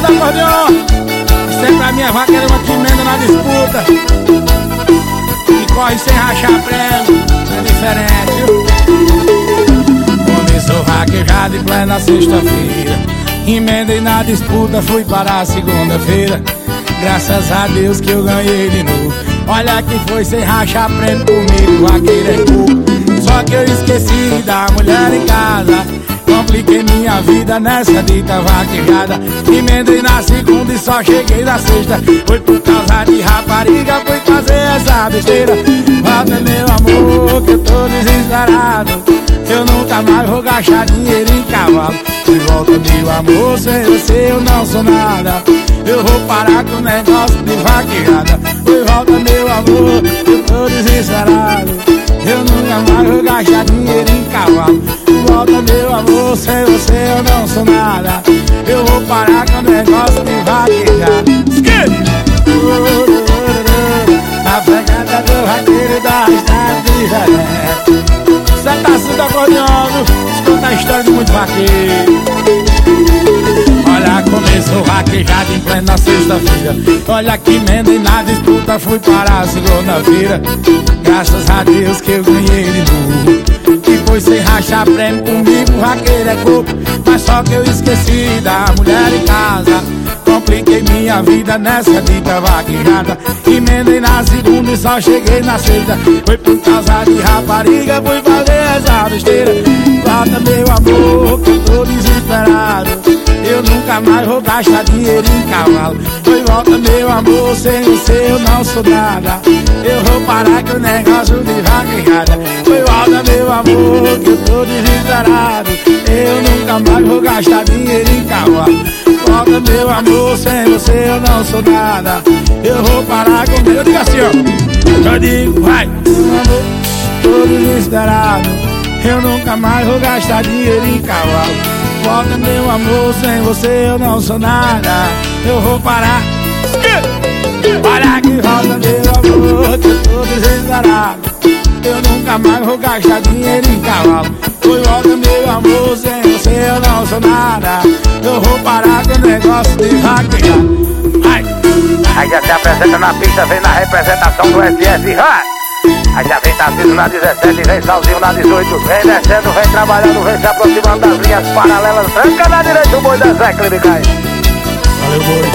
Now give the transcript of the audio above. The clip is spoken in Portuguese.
do acordeon. Sempre a minha vaqueira uma que emenda na disputa. E corre sem rachar prêmio É diferente? Começou vaquejado em plena sexta-feira. Emendei na disputa, fui para a segunda-feira. Graças a Deus que eu ganhei de novo. Olha que foi sem rachar prêmio comigo, vaqueiro é pouco Só que eu esqueci da mulher em casa Compliquei minha vida nessa dita vaquejada. Emendei na segunda e só cheguei na sexta. Foi por causa de rapariga, fui fazer essa besteira. Volta meu amor, que eu tô desesperado. Eu nunca mais vou gastar dinheiro em cavalo. De volta meu amor, sem você eu não sou nada. Eu vou parar com o negócio de vaquejada. Foi volta meu amor, eu tô desesperado. Eu nunca mais vou gastar dinheiro em cavalo Volta meu amor, sem você eu não sou nada. Eu vou parar com o negócio de vaquejada A pegada do vaqueiro da estrada de Você tá sendo acordeando, escuta a história de muito vaqueiro. Começou vaquejado em plena sexta-feira. Olha que emenda e na disputa fui para a segunda-feira. Graças a Deus que eu ganhei de novo foi sem rachar prêmio comigo, vaqueiro é corpo Mas só que eu esqueci da mulher em casa. Compliquei minha vida nessa dita vaquejada. Emendei na segunda e só cheguei na sexta. Foi por causa de rapariga, fui fazer essa besteira Volta meu amor, que eu tô desesperado. Eu nunca mais vou gastar dinheiro em cavalo. Foi volta meu amor, sem você eu não sou nada. Eu vou parar com o negócio Nunca mais vou gastar dinheiro em cavalo. Volta meu amor, sem você eu não sou nada. Eu vou parar com meu... Eu digo assim, ó. Eu digo, vai. Meu amor, tô desesperado Eu nunca mais vou gastar dinheiro em cavalo. Volta meu amor, sem você eu não sou nada. Eu vou parar. Para que volta meu amor Que eu tô desesperado Eu nunca mais vou gastar dinheiro em cavalo. Foi volta meu amor, vaquear Ai. Aí já se apresenta na pista, vem na representação do SS High Aí já vem Tarcísio na 17, vem Salzinho na 18 Vem descendo, vem trabalhando, vem se aproximando das linhas paralelas Tranca na direita o boi da Zé Clinicais Valeu, boi